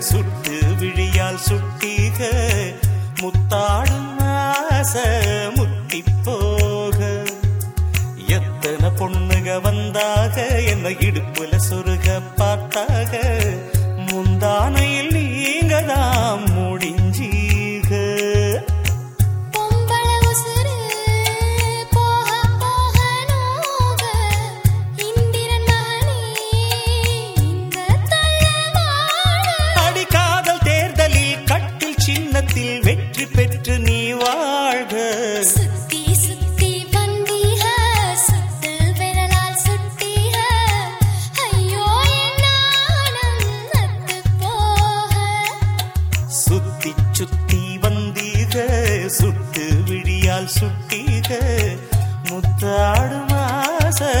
சுட்டு விழியால் சுட்டீக முத்தாடும் ஆச முத்தி போக. எத்தனை பொண்ணுக வந்தாக என்ன இடுப்புல சுருக பார்த்தா சுட்டிக முத்தாடும் ஆசை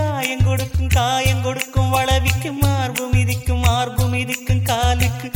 காயம் கொடுக்கும் காயம் கொடுக்கும் வளவிக்கும் மார்பு மிதிக்கும் மார்பு மிதிக்கும் காலுக்கு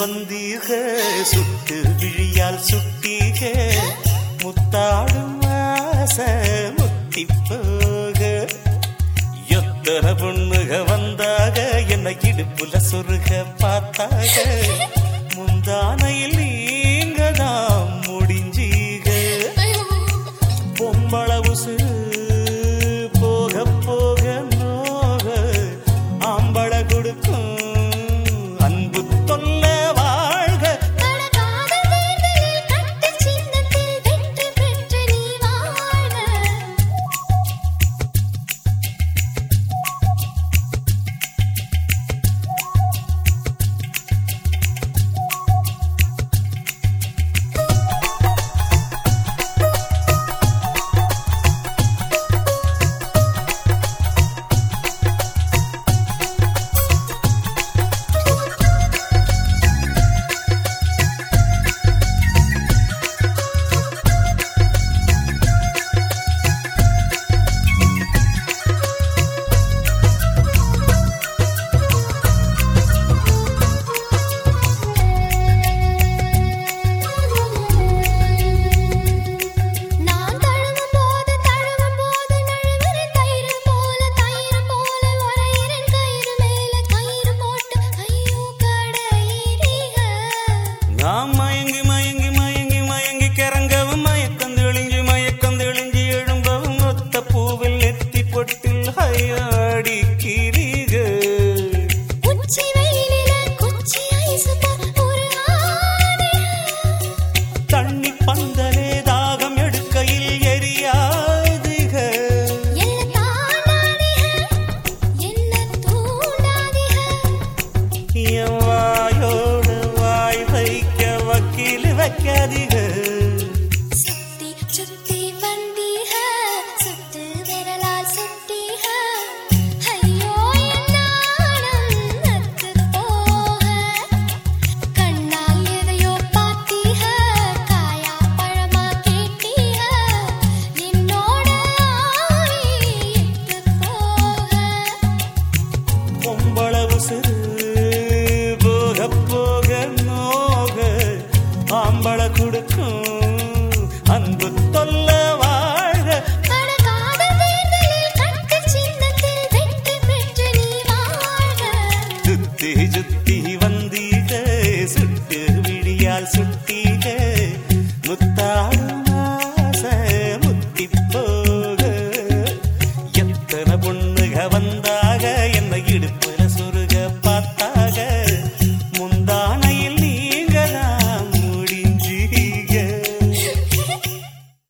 வந்தீக சுட்டு விழியால் சுட்டீக. முத்தாடும் ஆச முத்தி போக. எத்தனை பொண்ணுக வந்தாக என்னை இடுப்புல சொருக பார்த்தாக. முந்தானையில் Não வந்த